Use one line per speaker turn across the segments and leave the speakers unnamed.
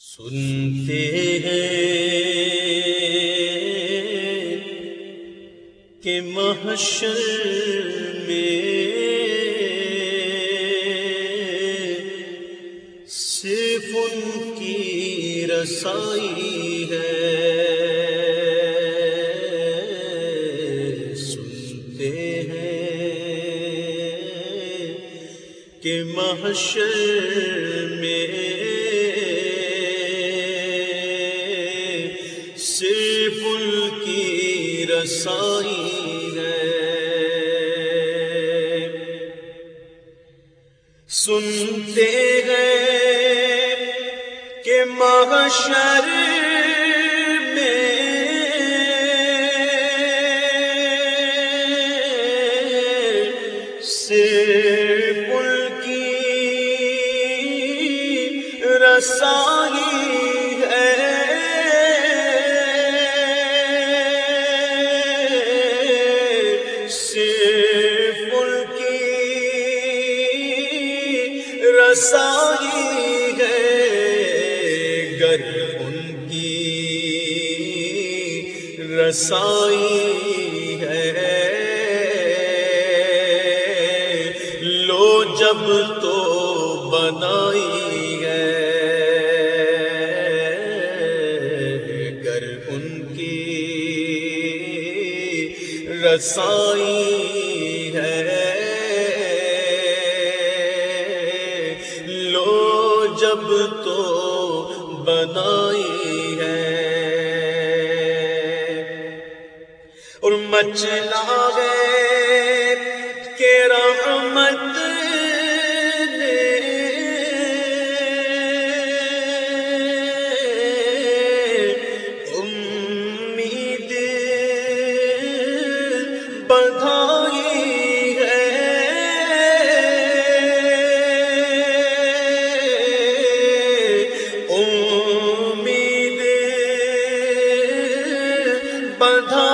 سنتے ہیں کہ محشر میں صرف ان کی رسائی ہے۔ سنتے ہیں کہ محشر پل کی رسائی ہے۔ سنتے ہیں کہ محشر رسائی ہے گر ان کی رسائی ہے۔ لو جب تو بنائی ہے گر ان کی رسائی لو تو بنائی ہے۔ اور مچلا بندھائی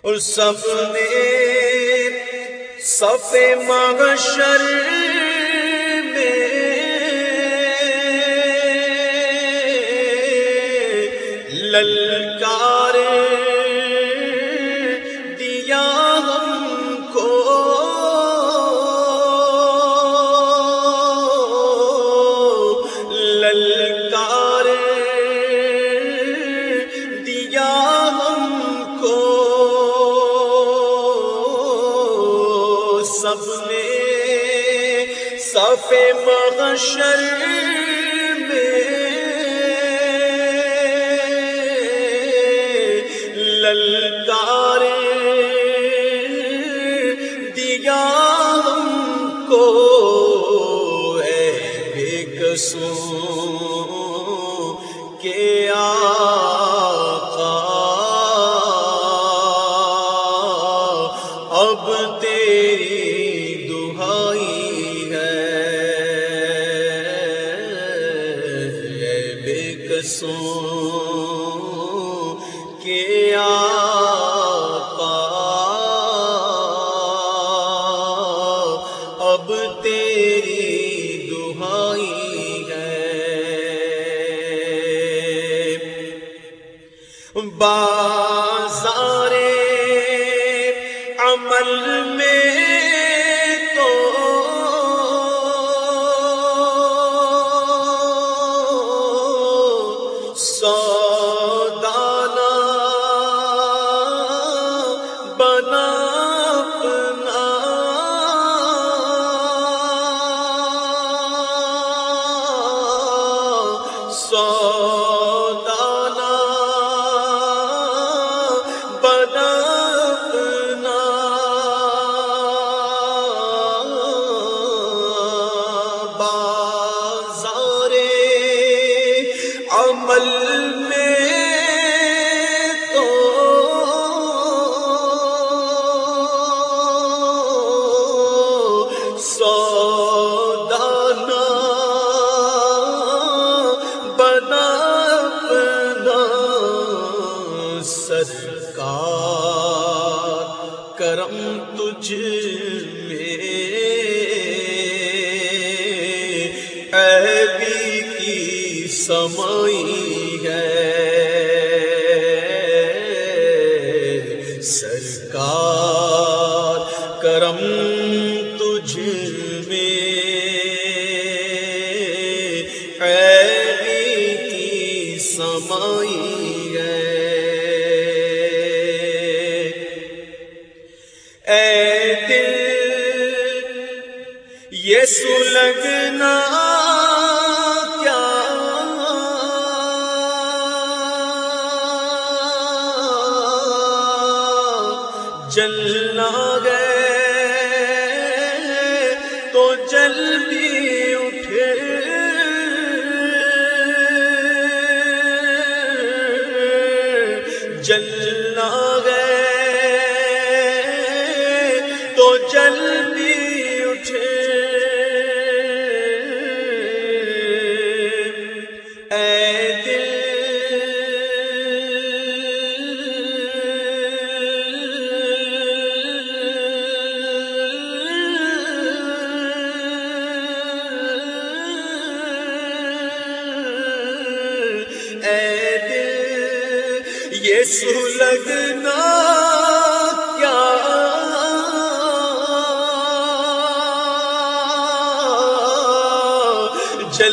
اور سب نے سب معشر میں لل سب میں صف محشر سو کے آ تجھ میں۔ عیبی کی سمائی ہے۔ سرکار کرم تجھ میں۔ عیبی کی سمائی جن چل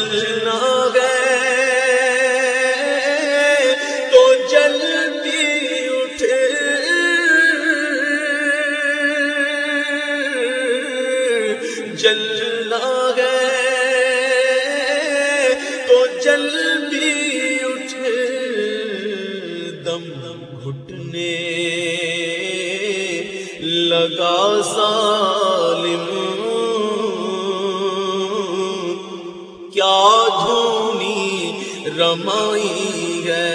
کیا دھونی رمائی ہے۔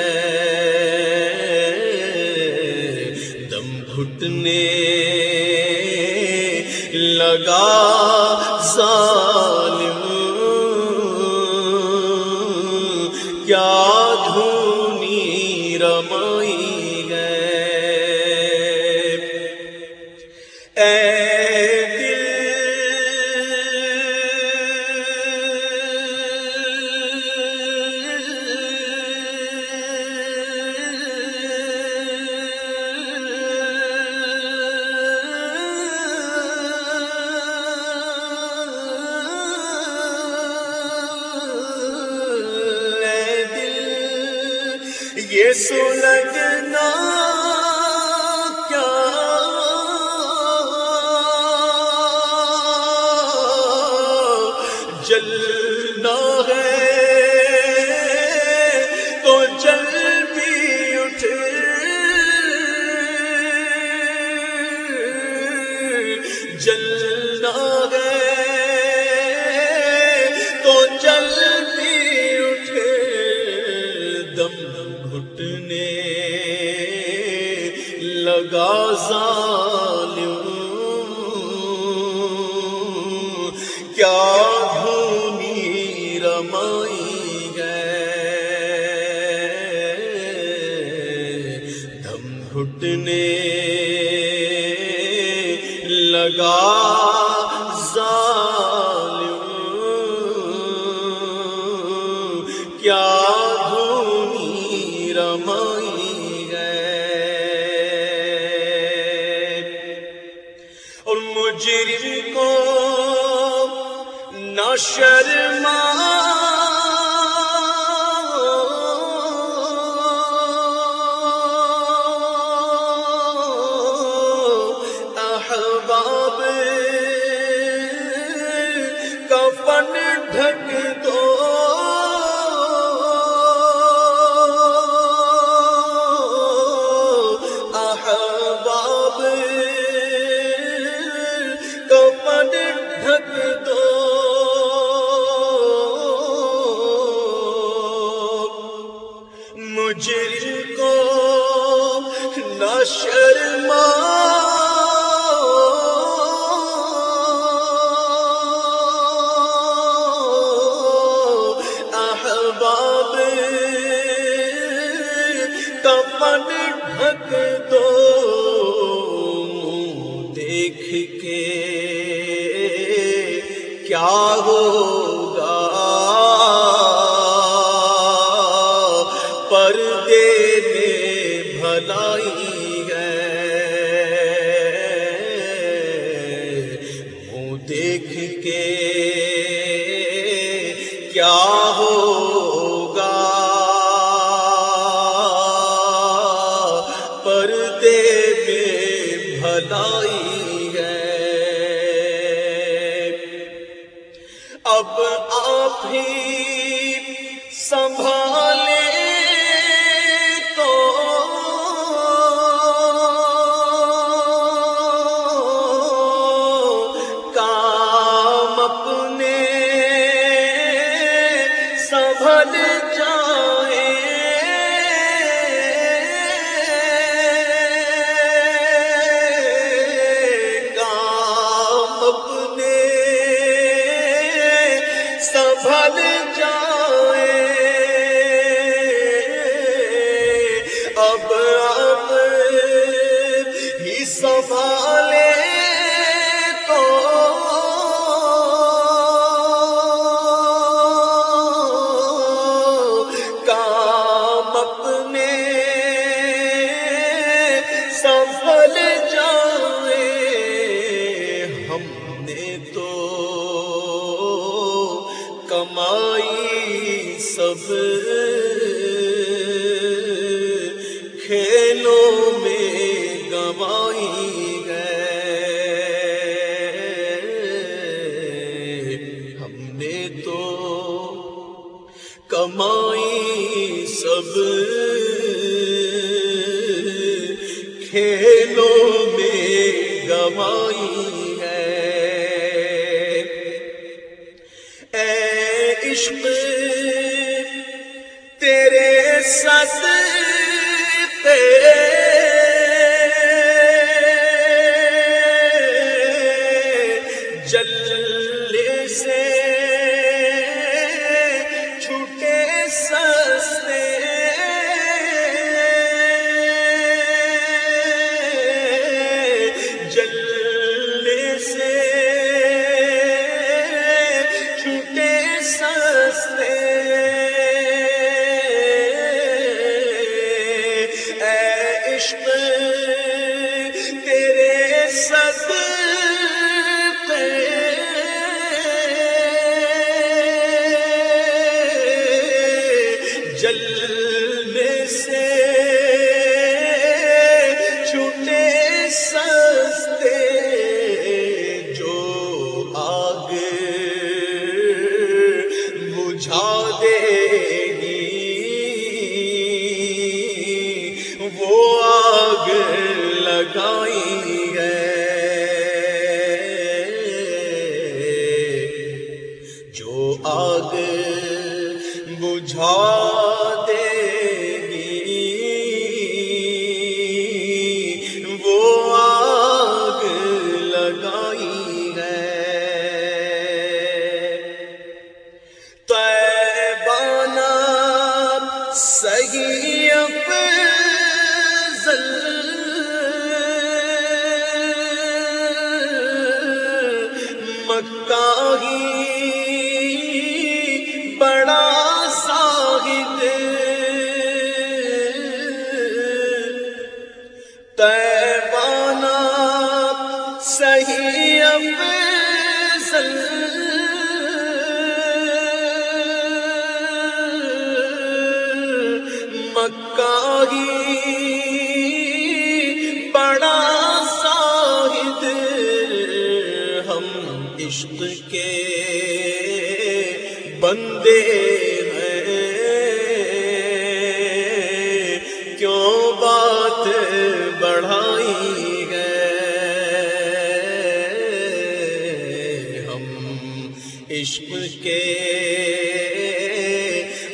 دم گھٹنے لگا ظالم سلگنا کیا؟ جلنا ہے تو جل بھی اٹھے جلنا ہے ظالم کیا دھونی رمائی ہے؟ دم گھٹنے لگا ظالم کیا دھونی رمائی نہ اور اب آپ ہی سنبھالے باب چلنے سے جل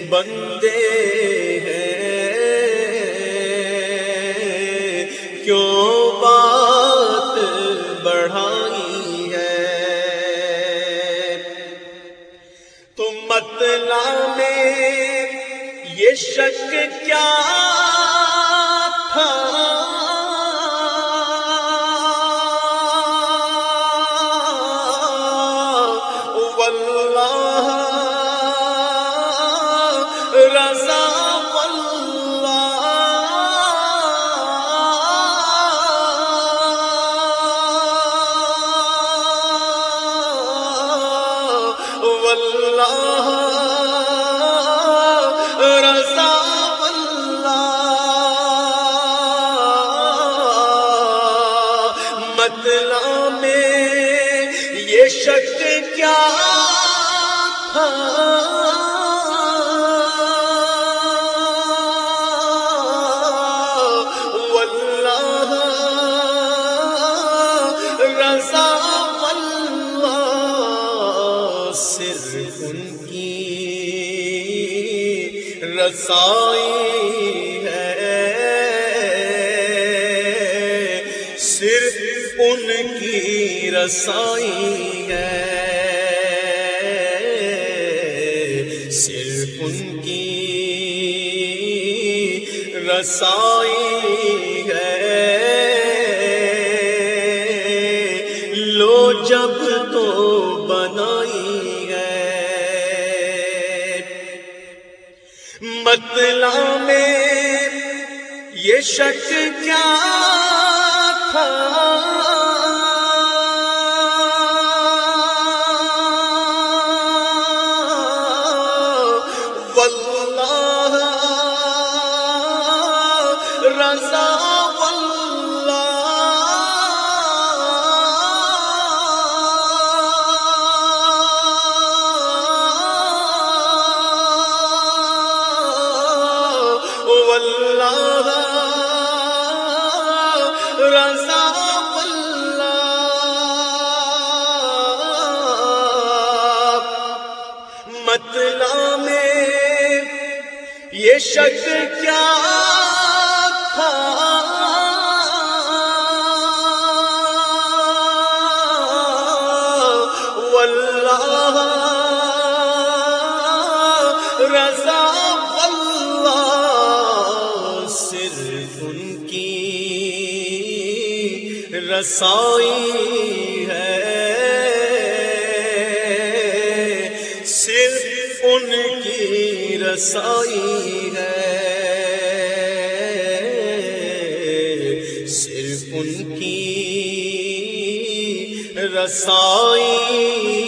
بندے ہیں۔ کیوں بات بڑھائی ہے؟ تم مطلع میں یہ شک کیا رسائی ہے۔ صرف ان کی رسائی ہے۔ صرف ان کی رسائی مطلع میں یہ شک کیا تھا؟ مطلع میں یہ شک کیا رسائی ہے۔ صرف ان کی رسائی ہے۔ صرف ان کی رسائی